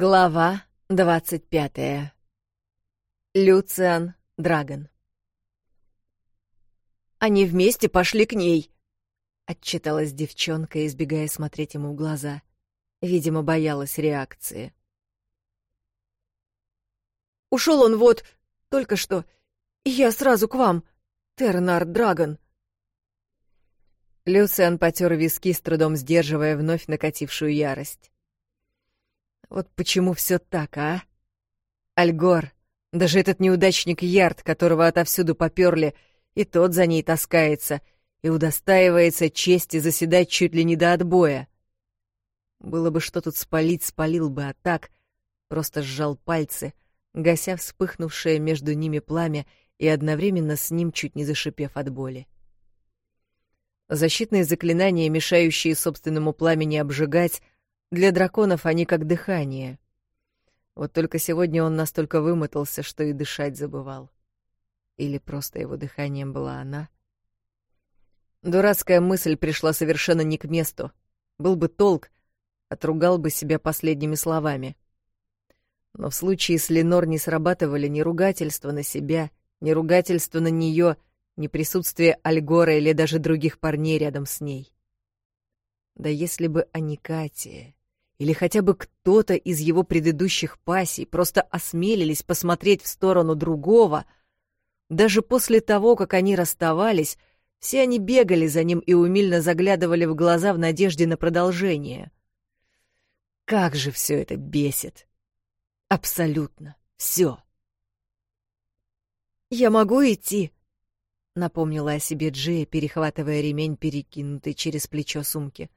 Глава 25. Люциан Драгон. Они вместе пошли к ней, отчиталась девчонка, избегая смотреть ему в глаза. Видимо, боялась реакции. Ушел он вот только что. И я сразу к вам, Тернард Драгон. Люциан потер виски, с трудом сдерживая вновь накатившую ярость. Вот почему все так, а? Альгор, даже этот неудачник Ярд, которого отовсюду поперли, и тот за ней таскается и удостаивается чести заседать чуть ли не до отбоя. Было бы что тут спалить, спалил бы, а так просто сжал пальцы, гася вспыхнувшее между ними пламя и одновременно с ним чуть не зашипев от боли. Защитные заклинания, мешающие собственному пламени обжигать, для драконов они как дыхание. Вот только сегодня он настолько вымотался, что и дышать забывал. Или просто его дыханием была она? Дурацкая мысль пришла совершенно не к месту. Был бы толк, отругал бы себя последними словами. Но в случае с Ленор не срабатывали ни ругательства на себя, ни ругательства на нее, ни присутствие Альгора или даже других парней рядом с ней. Да если бы они Аникатия... или хотя бы кто-то из его предыдущих пассий просто осмелились посмотреть в сторону другого, даже после того, как они расставались, все они бегали за ним и умильно заглядывали в глаза в надежде на продолжение. Как же все это бесит! Абсолютно все. «Я могу идти?» — напомнила о себе Джея, перехватывая ремень, перекинутый через плечо сумки.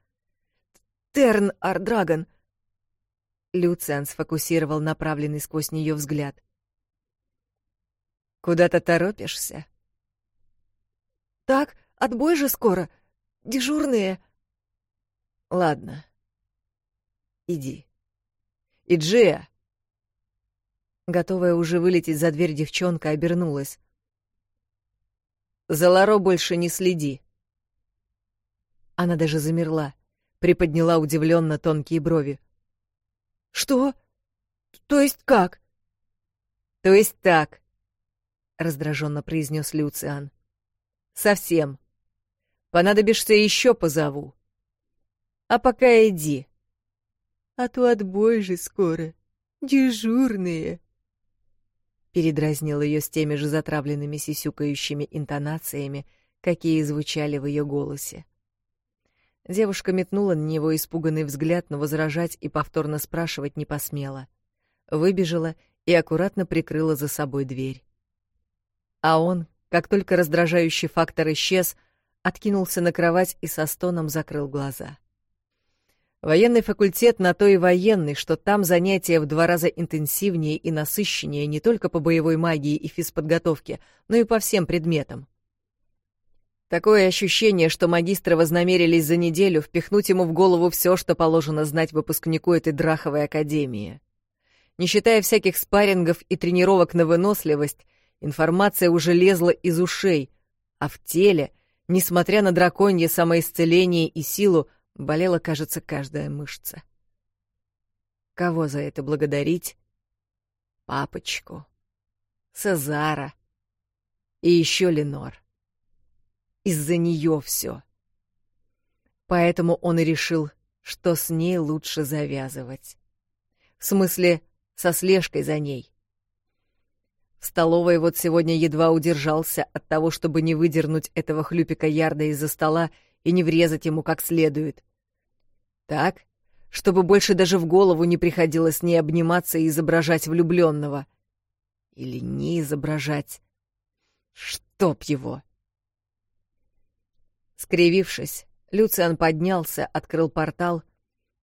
Терн Ардрагон!» Люциан сфокусировал направленный сквозь нее взгляд. «Куда-то торопишься?» «Так, отбой же скоро. Дежурные...» «Ладно. Иди. И Джия!» Готовая уже вылететь за дверь, девчонка обернулась. «За Ларо больше не следи». Она даже замерла приподняла удивленно тонкие брови. «Что? То есть как?» «То есть так», — раздраженно произнес Люциан. «Совсем. Понадобишься еще позову. А пока иди. А то отбой же скоро. Дежурные». Передразнил ее с теми же затравленными сисюкающими интонациями, какие звучали в ее голосе. Девушка метнула на него испуганный взгляд, но возражать и повторно спрашивать не посмела. Выбежала и аккуратно прикрыла за собой дверь. А он, как только раздражающий фактор исчез, откинулся на кровать и со стоном закрыл глаза. Военный факультет на то и военный, что там занятия в два раза интенсивнее и насыщеннее не только по боевой магии и физподготовке, но и по всем предметам. Такое ощущение, что магистры вознамерились за неделю впихнуть ему в голову все, что положено знать выпускнику этой драховой академии. Не считая всяких спаррингов и тренировок на выносливость, информация уже лезла из ушей, а в теле, несмотря на драконье самоисцеление и силу, болела, кажется, каждая мышца. Кого за это благодарить? Папочку. Сезара. И еще Ленор из-за нее все. Поэтому он и решил, что с ней лучше завязывать. В смысле, со слежкой за ней. В столовой вот сегодня едва удержался от того, чтобы не выдернуть этого хлюпика ярда из-за стола и не врезать ему как следует. Так, чтобы больше даже в голову не приходилось с ней обниматься и изображать влюбленного. Или не изображать. Чтоб его! — Скривившись, Люциан поднялся, открыл портал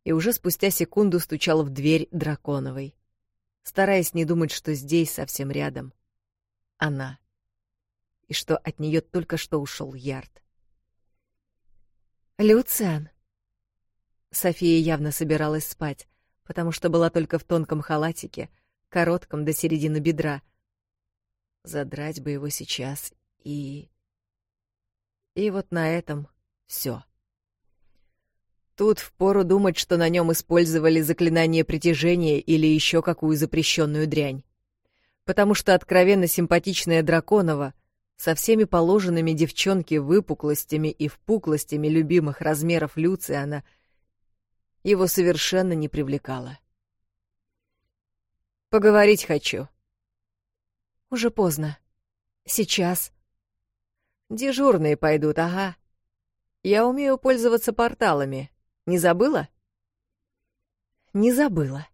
и уже спустя секунду стучал в дверь драконовой, стараясь не думать, что здесь, совсем рядом, она, и что от нее только что ушел Ярд. «Люциан!» София явно собиралась спать, потому что была только в тонком халатике, коротком до середины бедра. Задрать бы его сейчас и... И вот на этом все. Тут впору думать, что на нем использовали заклинание притяжения или еще какую запрещенную дрянь. Потому что откровенно симпатичная Драконова со всеми положенными девчонки выпуклостями и впуклостями любимых размеров Люциана его совершенно не привлекала. «Поговорить хочу». «Уже поздно. Сейчас. Дежурные пойдут, ага. Я умею пользоваться порталами. Не забыла? Не забыла.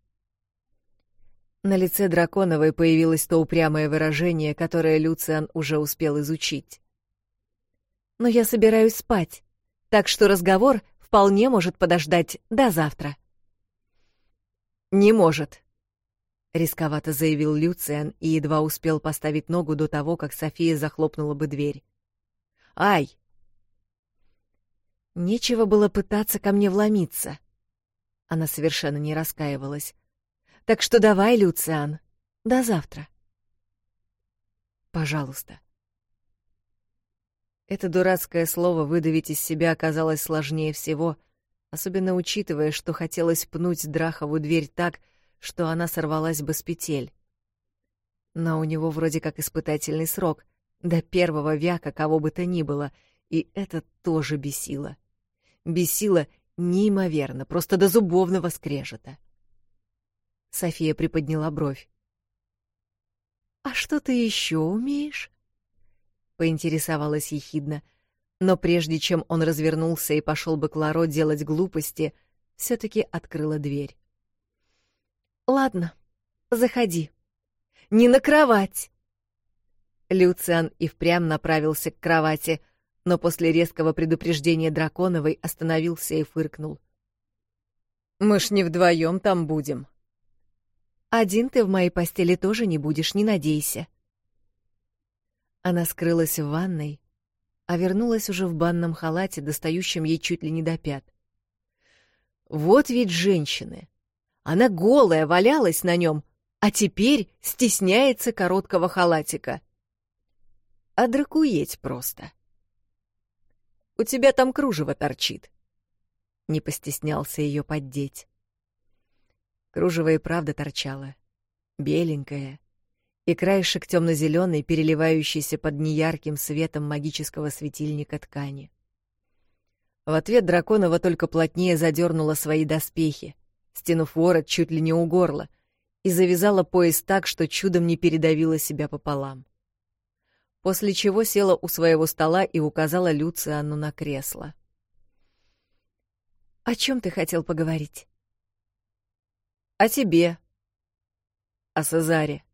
На лице Драконовой появилось то упрямое выражение, которое Люциан уже успел изучить. «Но я собираюсь спать, так что разговор вполне может подождать до завтра». «Не может», — рисковато заявил Люциан и едва успел поставить ногу до того, как София захлопнула бы дверь. Ай!» Нечего было пытаться ко мне вломиться. Она совершенно не раскаивалась. «Так что давай, Люциан, до завтра». «Пожалуйста». Это дурацкое слово выдавить из себя оказалось сложнее всего, особенно учитывая, что хотелось пнуть Драхову дверь так, что она сорвалась бы с петель. Но у него вроде как испытательный срок — до первого вяка кого бы то ни было, и это тоже бесило. Бесило неимоверно, просто до зубовного скрежета. София приподняла бровь. «А что ты еще умеешь?» — поинтересовалась ехидно. Но прежде чем он развернулся и пошел бы к Ларо делать глупости, все-таки открыла дверь. «Ладно, заходи. Не на кровать!» Люциан и впрямь направился к кровати, но после резкого предупреждения Драконовой остановился и фыркнул. «Мы ж не вдвоем там будем». «Один ты в моей постели тоже не будешь, не надейся». Она скрылась в ванной, а вернулась уже в банном халате, достающем ей чуть ли не до пят. «Вот ведь женщины! Она голая валялась на нем, а теперь стесняется короткого халатика». А Одракуеть просто. «У тебя там кружево торчит». Не постеснялся ее поддеть. Кружево и правда торчало. Беленькое. И краешек темно-зеленый, переливающийся под неярким светом магического светильника ткани. В ответ Драконова только плотнее задернула свои доспехи, стянув ворот чуть ли не у горла, и завязала пояс так, что чудом не передавила себя пополам после чего села у своего стола и указала Люциану на кресло. «О чем ты хотел поговорить?» «О тебе». «О Сазаре.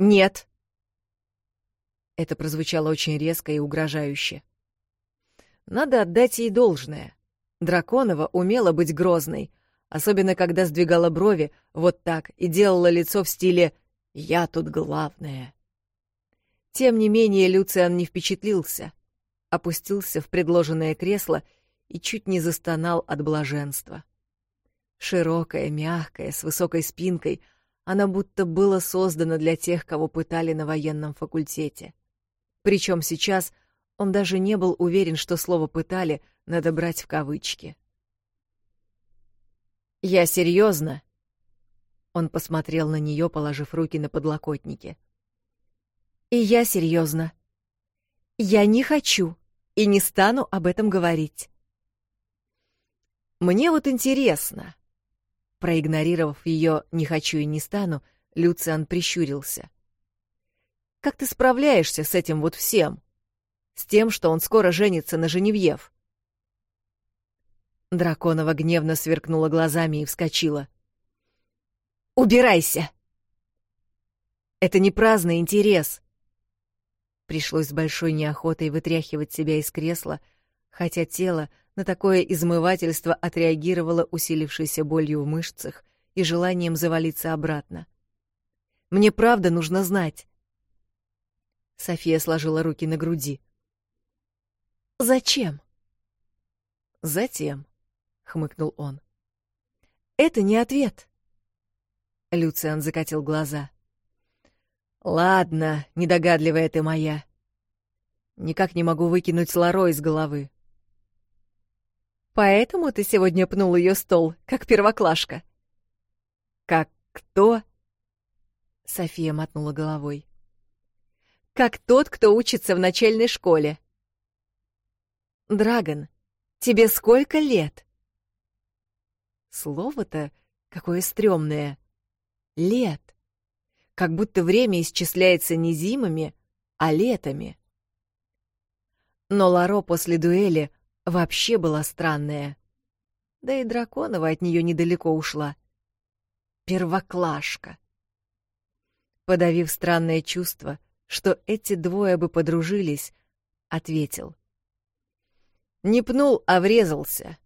«Нет». Это прозвучало очень резко и угрожающе. Надо отдать ей должное. Драконова умела быть грозной, особенно когда сдвигала брови вот так и делала лицо в стиле «Я тут главное». Тем не менее, Люциан не впечатлился, опустился в предложенное кресло и чуть не застонал от блаженства. Широкая, мягкая, с высокой спинкой, она будто было создана для тех, кого пытали на военном факультете. Причем сейчас он даже не был уверен, что слово «пытали» надо брать в кавычки. «Я серьезно?» Он посмотрел на нее, положив руки на подлокотники — и я серьезно. Я не хочу и не стану об этом говорить. Мне вот интересно. Проигнорировав ее «не хочу и не стану», Люциан прищурился. «Как ты справляешься с этим вот всем? С тем, что он скоро женится на Женевьев?» Драконова гневно сверкнула глазами и вскочила. «Убирайся!» «Это не праздный интерес. Пришлось большой неохотой вытряхивать себя из кресла, хотя тело на такое измывательство отреагировало усилившейся болью в мышцах и желанием завалиться обратно. «Мне правда нужно знать!» София сложила руки на груди. «Зачем?» «Затем», — хмыкнул он. «Это не ответ!» Люциан закатил глаза. «Ладно, недогадливая ты моя. Никак не могу выкинуть Ларо из головы». «Поэтому ты сегодня пнул ее стол, как первоклашка?» «Как кто?» София мотнула головой. «Как тот, кто учится в начальной школе». «Драгон, тебе сколько лет?» Слово-то какое стрёмное. «Лет» как будто время исчисляется не зимами, а летами. Но Ларо после дуэли вообще была странная. Да и Драконова от нее недалеко ушла. Первоклашка. Подавив странное чувство, что эти двое бы подружились, ответил. Не пнул, а врезался.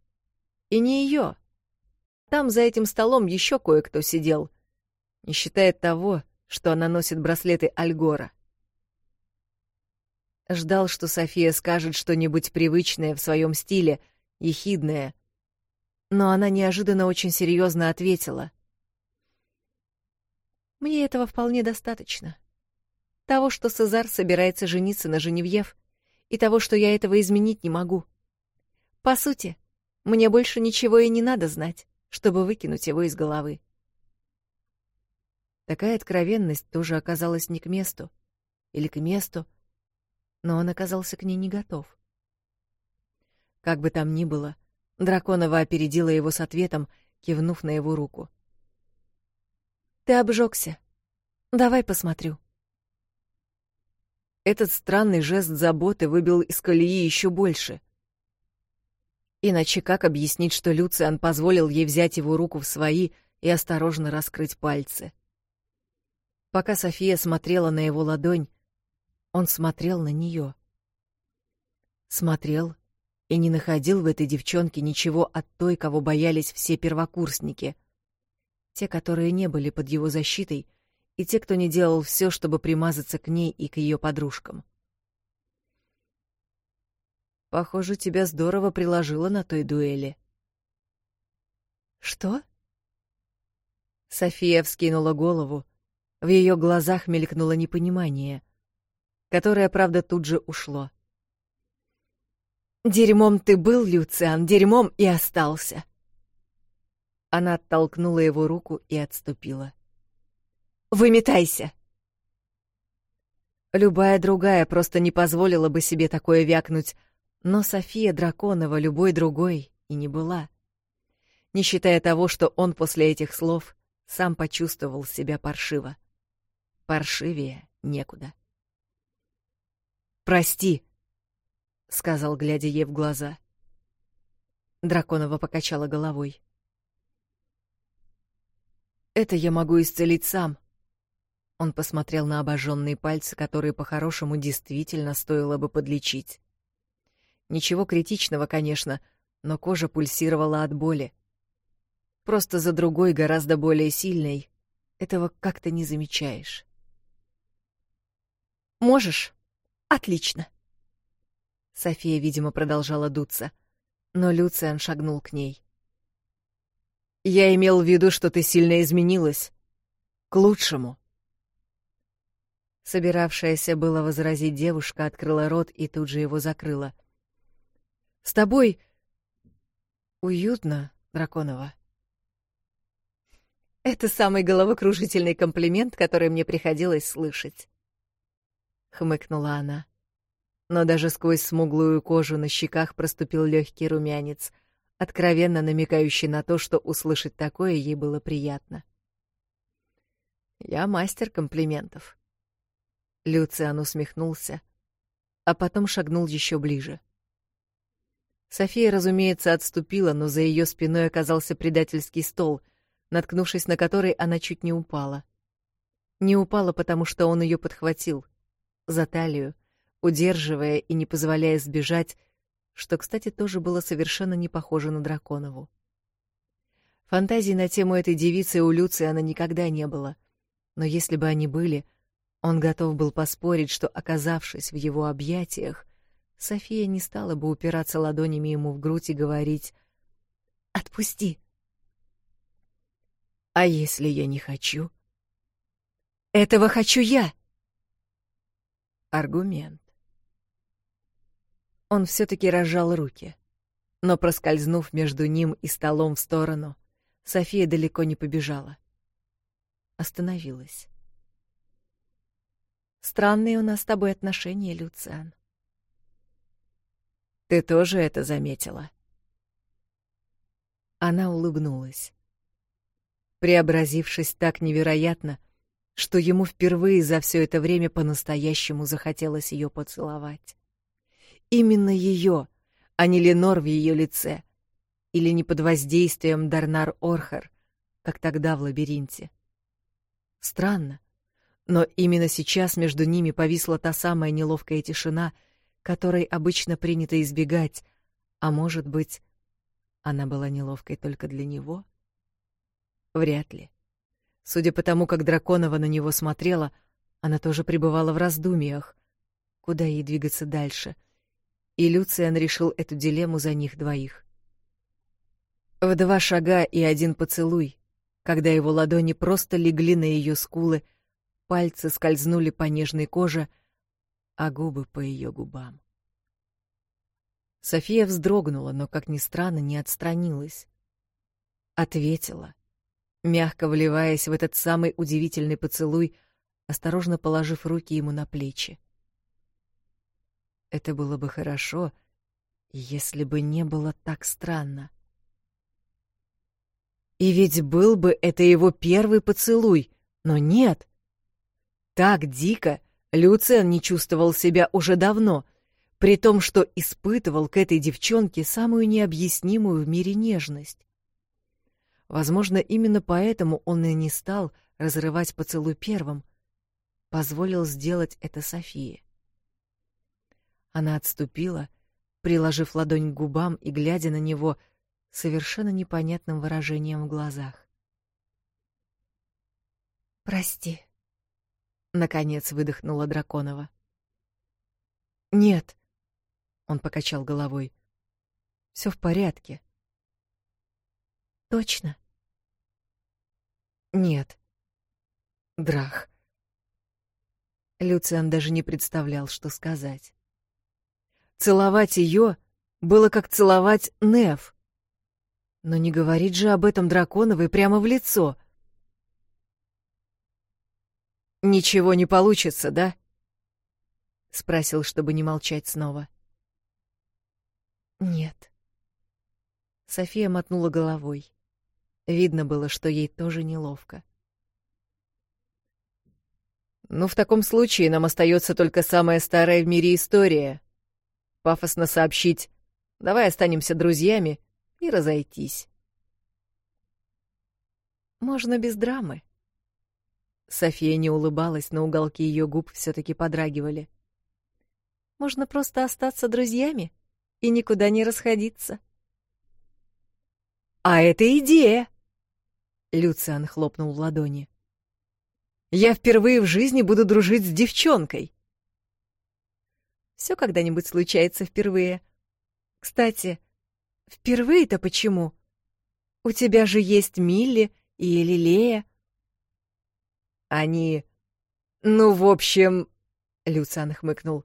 И не ее. Там за этим столом еще кое-кто сидел. Не считая того, что она носит браслеты Альгора. Ждал, что София скажет что-нибудь привычное в своем стиле, ехидное. Но она неожиданно очень серьезно ответила. «Мне этого вполне достаточно. Того, что Сезар собирается жениться на Женевьев, и того, что я этого изменить не могу. По сути, мне больше ничего и не надо знать, чтобы выкинуть его из головы. Такая откровенность тоже оказалась не к месту. Или к месту. Но он оказался к ней не готов. Как бы там ни было, Драконова опередила его с ответом, кивнув на его руку. «Ты обжегся. Давай посмотрю». Этот странный жест заботы выбил из колеи еще больше. Иначе как объяснить, что Люциан позволил ей взять его руку в свои и осторожно раскрыть пальцы? — Пока София смотрела на его ладонь, он смотрел на нее. Смотрел и не находил в этой девчонке ничего от той, кого боялись все первокурсники. Те, которые не были под его защитой, и те, кто не делал все, чтобы примазаться к ней и к ее подружкам. «Похоже, тебя здорово приложило на той дуэли». «Что?» София вскинула голову, в ее глазах мелькнуло непонимание, которое, правда, тут же ушло. «Дерьмом ты был, Люциан, дерьмом и остался!» Она оттолкнула его руку и отступила. «Выметайся!» Любая другая просто не позволила бы себе такое вякнуть, но София Драконова любой другой и не была. Не считая того, что он после этих слов сам почувствовал себя паршиво паршивее некуда. «Прости», — сказал, глядя ей в глаза. Драконова покачала головой. «Это я могу исцелить сам». Он посмотрел на обожженные пальцы, которые по-хорошему действительно стоило бы подлечить. Ничего критичного, конечно, но кожа пульсировала от боли. Просто за другой, гораздо более сильной, этого как-то не замечаешь. Можешь? Отлично. София, видимо, продолжала дуться, но Люциан шагнул к ней. Я имел в виду, что ты сильно изменилась. К лучшему. Собиравшаяся было возразить девушка открыла рот и тут же его закрыла. С тобой уютно, Драконова. Это самый головокружительный комплимент, который мне приходилось слышать хмыкнула она. Но даже сквозь смуглую кожу на щеках проступил легкий румянец, откровенно намекающий на то, что услышать такое ей было приятно. Я мастер комплиментов. Люциан усмехнулся, а потом шагнул еще ближе. София, разумеется, отступила, но за ее спиной оказался предательский стол, наткнувшись на который, она чуть не упала. Не упала, потому что он ее подхватил — за талию, удерживая и не позволяя сбежать, что, кстати, тоже было совершенно не похоже на Драконову. Фантазий на тему этой девицы у она никогда не было, но если бы они были, он готов был поспорить, что, оказавшись в его объятиях, София не стала бы упираться ладонями ему в грудь и говорить «Отпусти!» «А если я не хочу?» «Этого хочу я!» аргумент. Он все-таки разжал руки, но, проскользнув между ним и столом в сторону, София далеко не побежала. Остановилась. «Странные у нас с тобой отношения, Люциан». «Ты тоже это заметила?» Она улыбнулась. Преобразившись так невероятно, — что ему впервые за все это время по-настоящему захотелось ее поцеловать. Именно ее, а не Ленор в ее лице. Или не под воздействием Дарнар Орхар, как тогда в лабиринте. Странно, но именно сейчас между ними повисла та самая неловкая тишина, которой обычно принято избегать, а может быть, она была неловкой только для него? Вряд ли. Судя по тому, как Драконова на него смотрела, она тоже пребывала в раздумьях, куда ей двигаться дальше. И Люциан решил эту дилемму за них двоих. В два шага и один поцелуй, когда его ладони просто легли на ее скулы, пальцы скользнули по нежной коже, а губы по ее губам. София вздрогнула, но, как ни странно, не отстранилась. Ответила — Мягко вливаясь в этот самый удивительный поцелуй, осторожно положив руки ему на плечи. Это было бы хорошо, если бы не было так странно. И ведь был бы это его первый поцелуй, но нет. Так дико Люцен не чувствовал себя уже давно, при том, что испытывал к этой девчонке самую необъяснимую в мире нежность. Возможно, именно поэтому он и не стал разрывать поцелуй первым, позволил сделать это Софии. Она отступила, приложив ладонь к губам и глядя на него совершенно непонятным выражением в глазах. «Прости», — наконец выдохнула Драконова. «Нет», — он покачал головой, — «все в порядке». «Точно?» Нет. Драх. Люциан даже не представлял, что сказать. Целовать ее было как целовать Нев. Но не говорить же об этом Драконовой прямо в лицо. «Ничего не получится, да?» — спросил, чтобы не молчать снова. «Нет». София мотнула головой. Видно было, что ей тоже неловко. «Ну, в таком случае нам остается только самая старая в мире история. Пафосно сообщить «давай останемся друзьями» и разойтись». «Можно без драмы». София не улыбалась, но уголки ее губ все-таки подрагивали. «Можно просто остаться друзьями и никуда не расходиться». «А это идея!» Люциан хлопнул в ладони. «Я впервые в жизни буду дружить с девчонкой!» «Все когда-нибудь случается впервые. Кстати, впервые-то почему? У тебя же есть Милли и Лилея». «Они... ну, в общем...» — Люциан хмыкнул.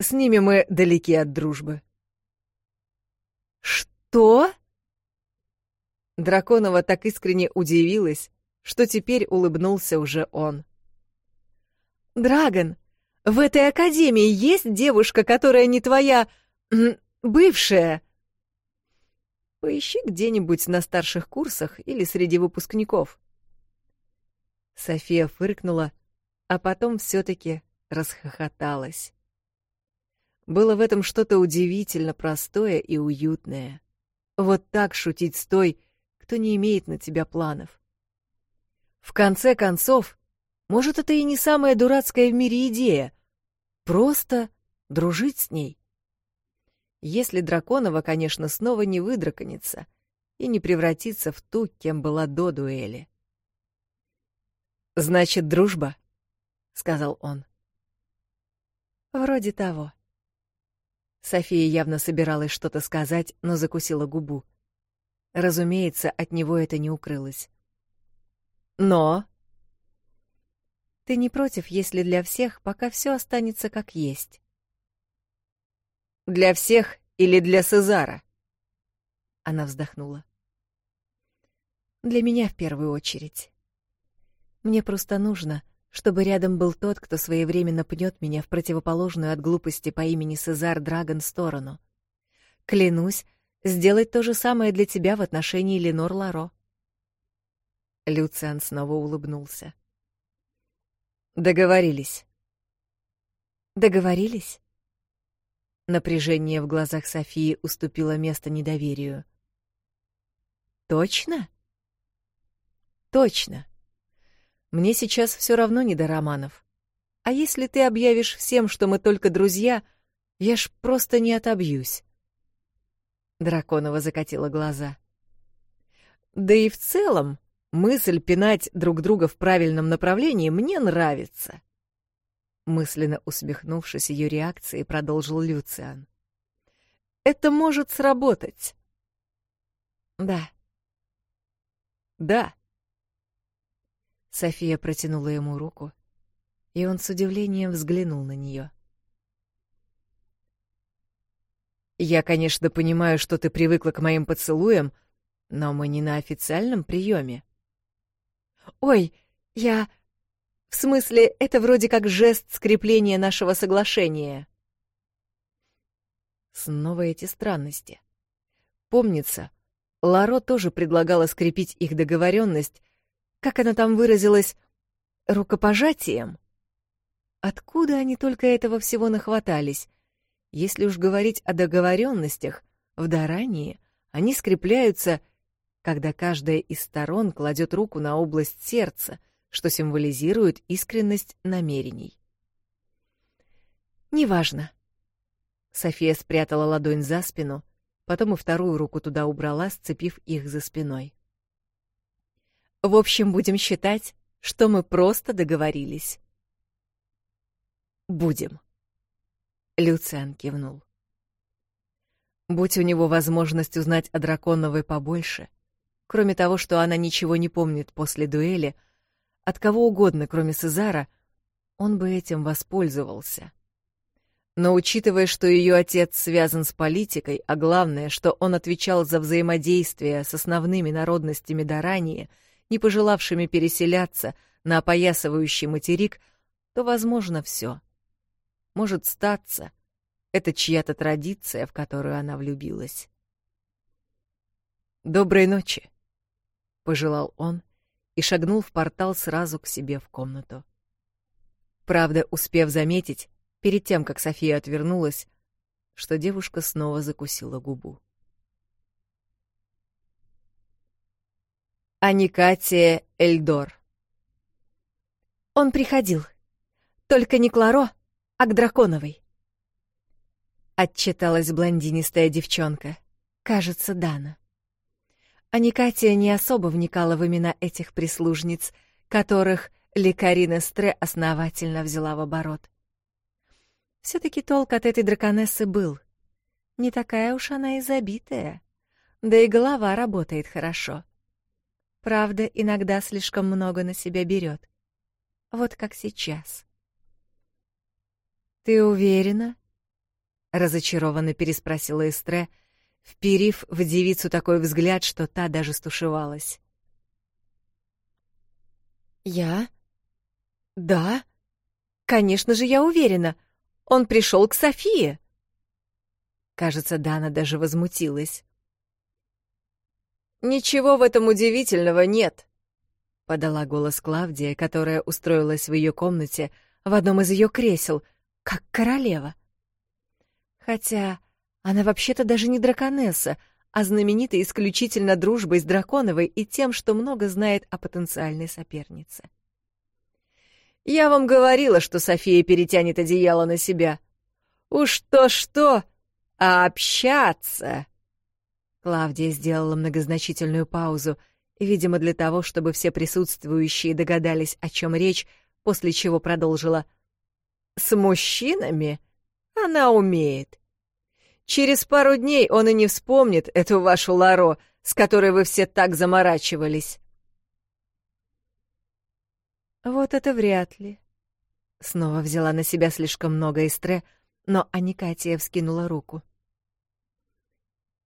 «С ними мы далеки от дружбы». «Что?» Драконова так искренне удивилась, что теперь улыбнулся уже он. «Драгон, в этой академии есть девушка, которая не твоя... бывшая?» «Поищи где-нибудь на старших курсах или среди выпускников». София фыркнула, а потом все-таки расхохоталась. Было в этом что-то удивительно простое и уютное. Вот так шутить с той, кто не имеет на тебя планов. В конце концов, может, это и не самая дурацкая в мире идея. Просто дружить с ней. Если Драконова, конечно, снова не выдраконится и не превратится в ту, кем была до дуэли. «Значит, дружба?» — сказал он. «Вроде того». София явно собиралась что-то сказать, но закусила губу. Разумеется, от него это не укрылось. «Но...» «Ты не против, если для всех пока все останется как есть?» «Для всех или для Сезара?» Она вздохнула. «Для меня в первую очередь. Мне просто нужно, чтобы рядом был тот, кто своевременно пнет меня в противоположную от глупости по имени Сезар Драгон сторону. Клянусь, сделать то же самое для тебя в отношении Ленор Ларо. Люциан снова улыбнулся. Договорились. Договорились? Напряжение в глазах Софии уступило место недоверию. Точно? Точно. Мне сейчас все равно не до романов. А если ты объявишь всем, что мы только друзья, я ж просто не отобьюсь. Драконова закатила глаза. Да и в целом, мысль пинать друг друга в правильном направлении мне нравится. Мысленно усмехнувшись ее реакцией, продолжил Люциан. Это может сработать. Да. Да. София протянула ему руку, и он с удивлением взглянул на нее. — Я, конечно, понимаю, что ты привыкла к моим поцелуям, но мы не на официальном приеме. Ой, я... В смысле, это вроде как жест скрепления нашего соглашения. Снова эти странности. Помнится, Ларо тоже предлагала скрепить их договоренность, как она там выразилась, рукопожатием. Откуда они только этого всего нахватались? Если уж говорить о договоренностях, в дарании они скрепляются, когда каждая из сторон кладет руку на область сердца, что символизирует искренность намерений. «Неважно». София спрятала ладонь за спину, потом и вторую руку туда убрала, сцепив их за спиной. «В общем, будем считать, что мы просто договорились». «Будем». Люциан кивнул. Будь у него возможность узнать о Драконовой побольше, кроме того, что она ничего не помнит после дуэли, от кого угодно, кроме Сезара, он бы этим воспользовался. Но учитывая, что ее отец связан с политикой, а главное, что он отвечал за взаимодействие с основными народностями Дарании, не пожелавшими переселяться на опоясывающий материк, то возможно все. Может, статься. Это чья-то традиция, в которую она влюбилась. «Доброй ночи», — пожелал он и шагнул в портал сразу к себе в комнату. Правда, успев заметить, перед тем, как София отвернулась, что девушка снова закусила губу. Аникатия Эльдор Он приходил. Только не Кларо, а к Драконовой. Отчиталась блондинистая девчонка. Кажется, Дана. А Никатия не особо вникала в имена этих прислужниц, которых Лекарина Стре основательно взяла в оборот. все таки толк от этой драконессы был. Не такая уж она и забитая. Да и голова работает хорошо. Правда, иногда слишком много на себя берет. Вот как сейчас. «Ты уверена?» — разочарованно переспросила Эстре, вперив в девицу такой взгляд, что та даже стушевалась. «Я? Да? Конечно же, я уверена. Он пришел к Софии!» Кажется, Дана даже возмутилась. «Ничего в этом удивительного нет», — подала голос Клавдия, которая устроилась в ее комнате в одном из ее кресел — как королева. Хотя она вообще-то даже не драконесса, а знаменита исключительно дружбой с Драконовой и тем, что много знает о потенциальной сопернице. «Я вам говорила, что София перетянет одеяло на себя. Уж то-что, а общаться...» Клавдия сделала многозначительную паузу, видимо, для того, чтобы все присутствующие догадались, о чем речь, после чего продолжила — «С мужчинами она умеет. Через пару дней он и не вспомнит эту вашу Ларо, с которой вы все так заморачивались». «Вот это вряд ли». Снова взяла на себя слишком много эстре, но Аникатия вскинула руку.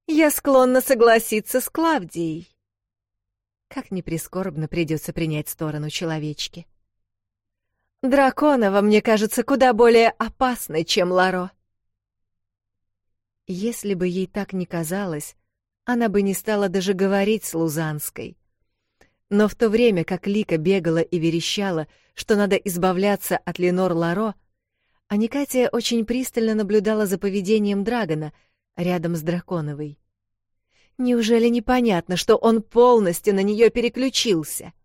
Я склонна согласиться с Клавдией. Как ни прискорбно придется принять сторону человечки. Драконова мне кажется куда более опасна, чем Ларо. Если бы ей так не казалось, она бы не стала даже говорить с Лузанской. Но в то время, как Лика бегала и верещала, что надо избавляться от Ленор Ларо, а Никатия очень пристально наблюдала за поведением Драгона рядом с Драконовой. Неужели непонятно, что он полностью на нее переключился? —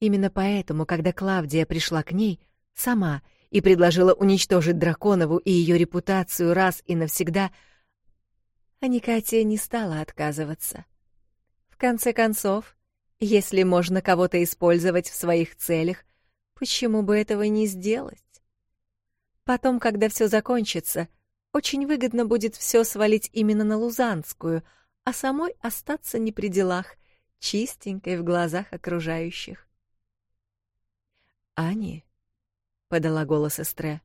Именно поэтому, когда Клавдия пришла к ней, сама и предложила уничтожить Драконову и ее репутацию раз и навсегда, Аникатия не стала отказываться. В конце концов, если можно кого-то использовать в своих целях, почему бы этого не сделать? Потом, когда все закончится, очень выгодно будет все свалить именно на Лузанскую, а самой остаться не при делах, чистенькой в глазах окружающих. Ани?» — подала голос Эстре.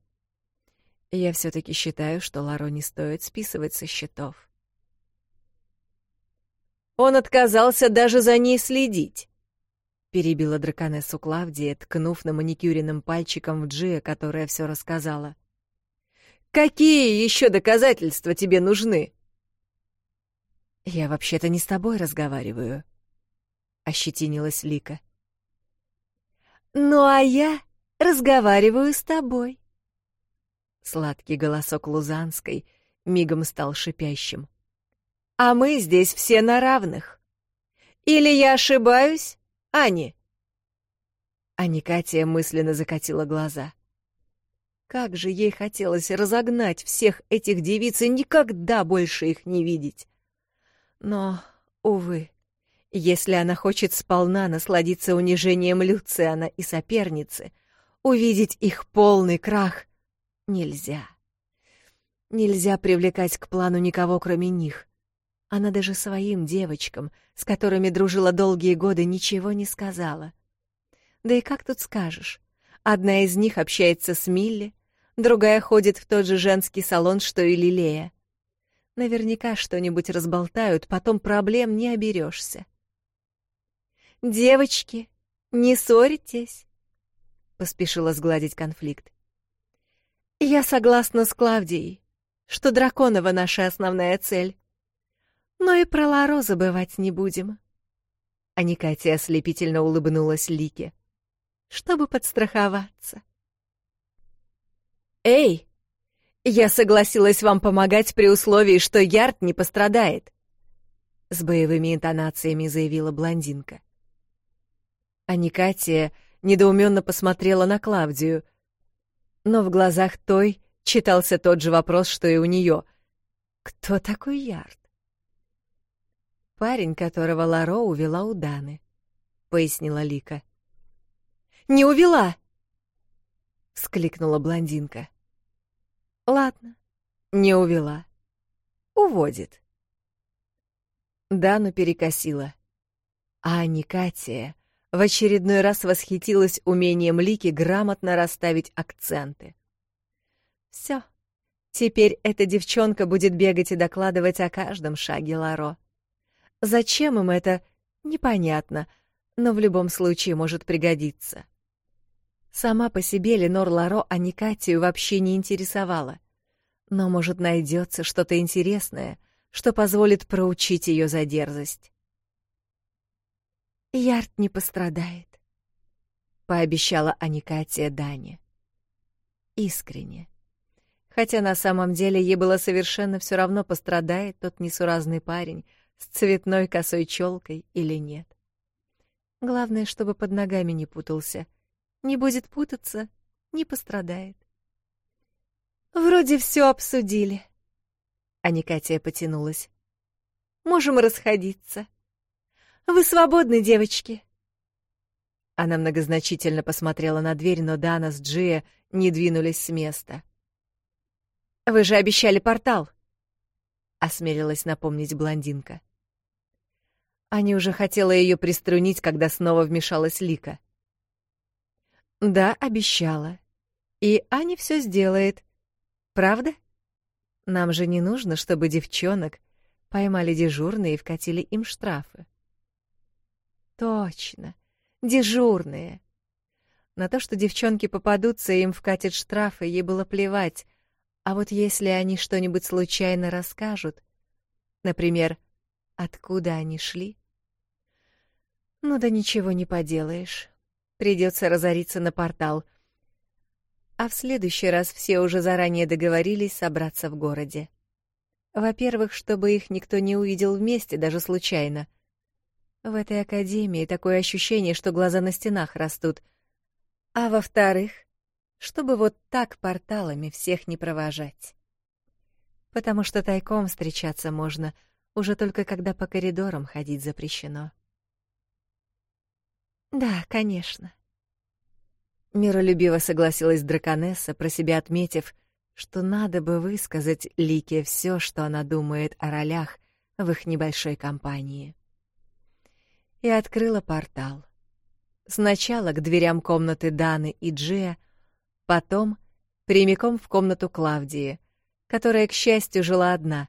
«Я все таки считаю, что Ларо не стоит списывать со счетов». «Он отказался даже за ней следить!» — перебила драконессу Клавдия, ткнув на маникюренным пальчиком в Джия, которая все рассказала. «Какие еще доказательства тебе нужны?» «Я вообще-то не с тобой разговариваю», — ощетинилась Лика. Ну а я разговариваю с тобой. Сладкий голосок Лузанской мигом стал шипящим. А мы здесь все на равных. Или я ошибаюсь, Ани? Аникатия мысленно закатила глаза. Как же ей хотелось разогнать всех этих девиц и никогда больше их не видеть. Но, увы, если она хочет сполна насладиться унижением Люциана и соперницы, увидеть их полный крах нельзя. Нельзя привлекать к плану никого, кроме них. Она даже своим девочкам, с которыми дружила долгие годы, ничего не сказала. Да и как тут скажешь? Одна из них общается с Милли, другая ходит в тот же женский салон, что и Лилея. Наверняка что-нибудь разболтают, потом проблем не оберешься. «Девочки, не ссоритесь», — поспешила сгладить конфликт. «Я согласна с Клавдией, что Драконова наша основная цель. Но и про Ларо забывать не будем». А Никатия ослепительно улыбнулась Лике, чтобы подстраховаться. «Эй, я согласилась вам помогать при условии, что Ярд не пострадает», — с боевыми интонациями заявила блондинка. А Никатия недоуменно посмотрела на Клавдию. Но в глазах той читался тот же вопрос, что и у нее. «Кто такой Ярд?» «Парень, которого Ларо увела у Даны», — пояснила Лика. «Не увела!» — вскликнула блондинка. «Ладно, не увела. скликнула блондинка ладно не увела уводит Дану перекосила. А Никатия в очередной раз восхитилась умением Лики грамотно расставить акценты. «Все, теперь эта девчонка будет бегать и докладывать о каждом шаге Ларо. Зачем им это, непонятно, но в любом случае может пригодиться». Сама по себе Ленор Ларо Аникатию вообще не интересовала. Но, может, найдется что-то интересное, что позволит проучить ее за дерзость. Ярд не пострадает, пообещала Аникатия Дане. Искренне. Хотя на самом деле ей было совершенно все равно, пострадает тот несуразный парень с цветной косой челкой или нет. Главное, чтобы под ногами не путался. Не будет путаться, не пострадает. Вроде все обсудили. Аникатия потянулась. Можем расходиться. Вы свободны, девочки. Она многозначительно посмотрела на дверь, но Дана с Джия не двинулись с места. Вы же обещали портал, осмелилась напомнить блондинка. Аня уже хотела ее приструнить, когда снова вмешалась Лика. Да, обещала. И Аня все сделает. Правда? Нам же не нужно, чтобы девчонок поймали дежурные и вкатили им штрафы. Точно. Дежурные. На то, что девчонки попадутся и им вкатят штрафы, ей было плевать. А вот если они что-нибудь случайно расскажут, например, откуда они шли, ну да ничего не поделаешь. Придется разориться на портал. А в следующий раз все уже заранее договорились собраться в городе. Во-первых, чтобы их никто не увидел вместе, даже случайно. В этой академии такое ощущение, что глаза на стенах растут. А во-вторых, чтобы вот так порталами всех не провожать. Потому что тайком встречаться можно, уже только когда по коридорам ходить запрещено. Да, конечно. Миролюбиво согласилась драконесса, про себя отметив, что надо бы высказать Лике все, что она думает о ролях в их небольшой компании и открыла портал. Сначала к дверям комнаты Даны и Джия, потом прямиком в комнату Клавдии, которая, к счастью, жила одна,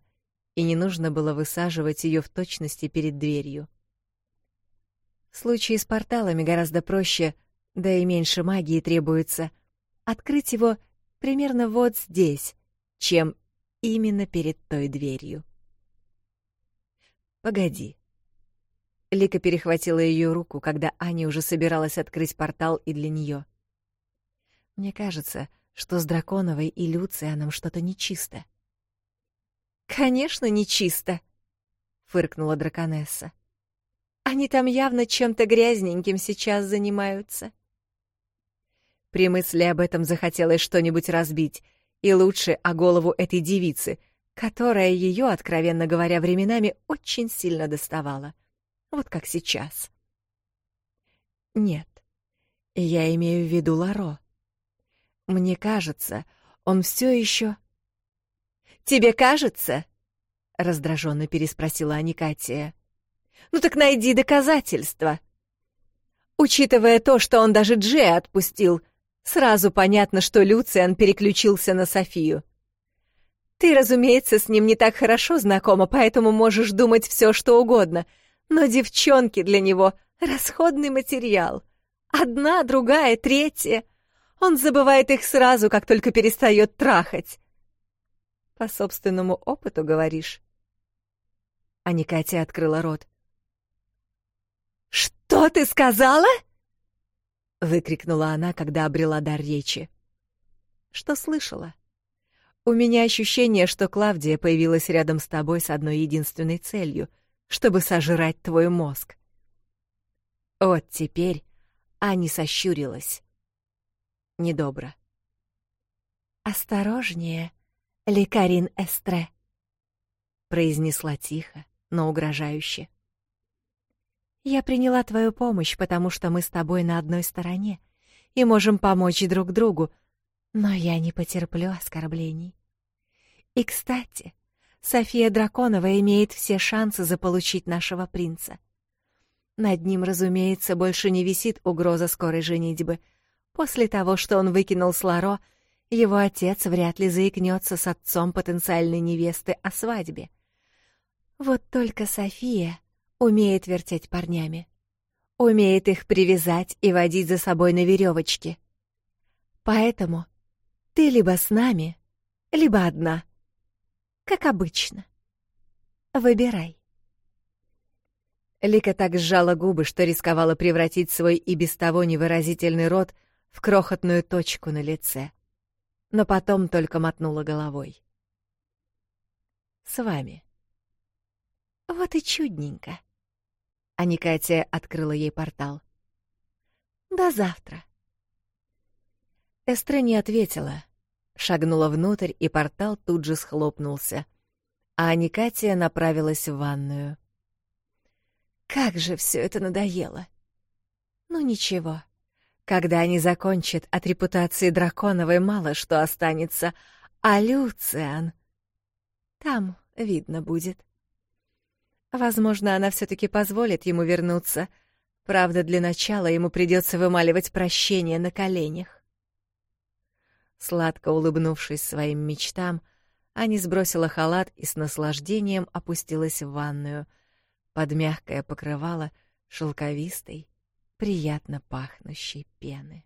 и не нужно было высаживать ее в точности перед дверью. В случае с порталами гораздо проще, да и меньше магии требуется, открыть его примерно вот здесь, чем именно перед той дверью. Погоди. Лика перехватила ее руку, когда Аня уже собиралась открыть портал и для нее. «Мне кажется, что с Драконовой и Люцианом что-то нечисто». «Конечно, нечисто!» — фыркнула драконесса. «Они там явно чем-то грязненьким сейчас занимаются». При мысли об этом захотелось что-нибудь разбить, и лучше о голову этой девицы, которая ее, откровенно говоря, временами очень сильно доставала — вот как сейчас. Нет, я имею в виду Ларо. Мне кажется, он все еще... «Тебе кажется?» — раздраженно переспросила Аникатия. «Ну так найди доказательства!» Учитывая то, что он даже Джей отпустил, сразу понятно, что Люциан переключился на Софию. «Ты, разумеется, с ним не так хорошо знакома, поэтому можешь думать все, что угодно — но девчонки для него — расходный материал. Одна, другая, третья. Он забывает их сразу, как только перестает трахать. По собственному опыту говоришь? А Никатя открыла рот. «Что ты сказала?» — выкрикнула она, когда обрела дар речи. «Что слышала?» «У меня ощущение, что Клавдия появилась рядом с тобой с одной единственной целью — чтобы сожрать твой мозг. Вот теперь Аня сощурилась. Недобро. «Осторожнее, лекарин Эстре», — произнесла тихо, но угрожающе. «Я приняла твою помощь, потому что мы с тобой на одной стороне и можем помочь друг другу, но я не потерплю оскорблений. И, кстати, София Драконова имеет все шансы заполучить нашего принца. Над ним, разумеется, больше не висит угроза скорой женитьбы. После того, что он выкинул с Ларо, его отец вряд ли заикнется с отцом потенциальной невесты о свадьбе. Вот только София умеет вертеть парнями. Умеет их привязать и водить за собой на веревочке. Поэтому ты либо с нами, либо одна как обычно. Выбирай. Лика так сжала губы, что рисковала превратить свой и без того невыразительный рот в крохотную точку на лице. Но потом только мотнула головой. «С вами». «Вот и чудненько». А Никатия открыла ей портал. «До завтра». Эстре не ответила, шагнула внутрь, и портал тут же схлопнулся. А Аникатия направилась в ванную. Как же все это надоело! Ну ничего. Когда они закончат, от репутации Драконовой мало что останется, а Люциан... Там видно будет. Возможно, она все таки позволит ему вернуться. Правда, для начала ему придется вымаливать прощение на коленях. Сладко улыбнувшись своим мечтам, Аня сбросила халат и с наслаждением опустилась в ванную. Под мягкое покрывало шелковистой, приятно пахнущей пены.